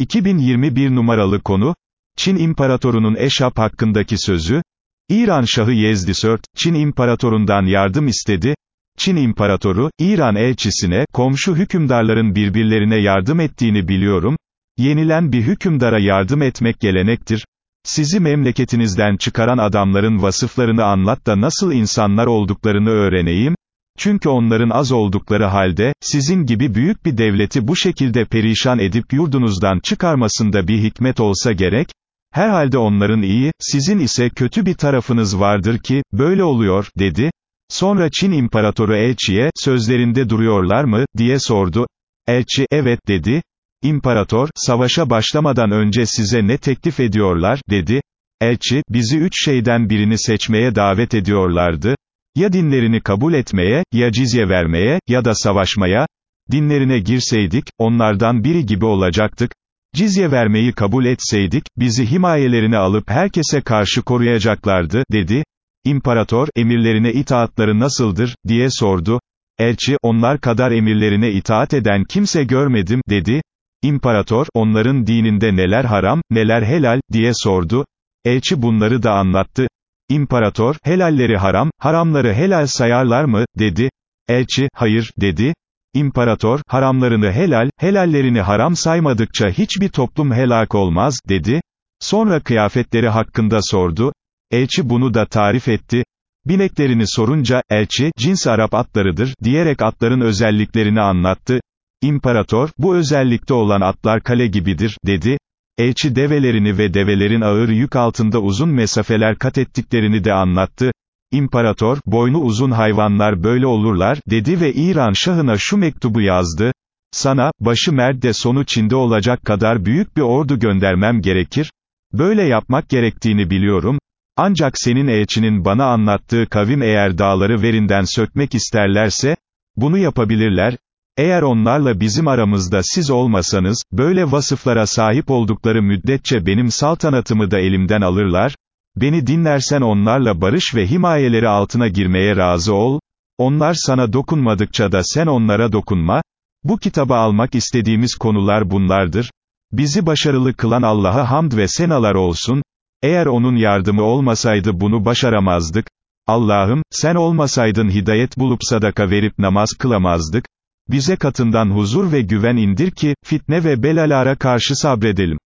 2021 numaralı konu, Çin İmparatorunun Eşap hakkındaki sözü, İran Şahı Yezdisört, Çin İmparatorundan yardım istedi, Çin İmparatoru, İran elçisine, komşu hükümdarların birbirlerine yardım ettiğini biliyorum, yenilen bir hükümdara yardım etmek gelenektir, sizi memleketinizden çıkaran adamların vasıflarını anlat da nasıl insanlar olduklarını öğreneyim, çünkü onların az oldukları halde, sizin gibi büyük bir devleti bu şekilde perişan edip yurdunuzdan çıkarmasında bir hikmet olsa gerek, herhalde onların iyi, sizin ise kötü bir tarafınız vardır ki, böyle oluyor, dedi. Sonra Çin İmparatoru elçiye, sözlerinde duruyorlar mı, diye sordu. Elçi, evet, dedi. İmparator, savaşa başlamadan önce size ne teklif ediyorlar, dedi. Elçi, bizi üç şeyden birini seçmeye davet ediyorlardı. Ya dinlerini kabul etmeye, ya cizye vermeye, ya da savaşmaya, dinlerine girseydik, onlardan biri gibi olacaktık, cizye vermeyi kabul etseydik, bizi himayelerine alıp herkese karşı koruyacaklardı, dedi. İmparator, emirlerine itaatları nasıldır, diye sordu. Elçi, onlar kadar emirlerine itaat eden kimse görmedim, dedi. İmparator, onların dininde neler haram, neler helal, diye sordu. Elçi bunları da anlattı. İmparator, helalleri haram, haramları helal sayarlar mı, dedi. Elçi, hayır, dedi. İmparator, haramlarını helal, helallerini haram saymadıkça hiçbir toplum helak olmaz, dedi. Sonra kıyafetleri hakkında sordu. Elçi bunu da tarif etti. Bineklerini sorunca, elçi, cins Arap atlarıdır, diyerek atların özelliklerini anlattı. İmparator, bu özellikte olan atlar kale gibidir, dedi. Elçi develerini ve develerin ağır yük altında uzun mesafeler kat ettiklerini de anlattı. İmparator, boynu uzun hayvanlar böyle olurlar, dedi ve İran şahına şu mektubu yazdı. Sana, başı merde sonu Çin'de olacak kadar büyük bir ordu göndermem gerekir. Böyle yapmak gerektiğini biliyorum. Ancak senin elçinin bana anlattığı kavim eğer dağları verinden sökmek isterlerse, bunu yapabilirler, eğer onlarla bizim aramızda siz olmasanız, böyle vasıflara sahip oldukları müddetçe benim saltanatımı da elimden alırlar, beni dinlersen onlarla barış ve himayeleri altına girmeye razı ol, onlar sana dokunmadıkça da sen onlara dokunma, bu kitaba almak istediğimiz konular bunlardır, bizi başarılı kılan Allah'a hamd ve senalar olsun, eğer onun yardımı olmasaydı bunu başaramazdık, Allah'ım, sen olmasaydın hidayet bulup sadaka verip namaz kılamazdık, bize katından huzur ve güven indir ki, fitne ve belalara karşı sabredelim.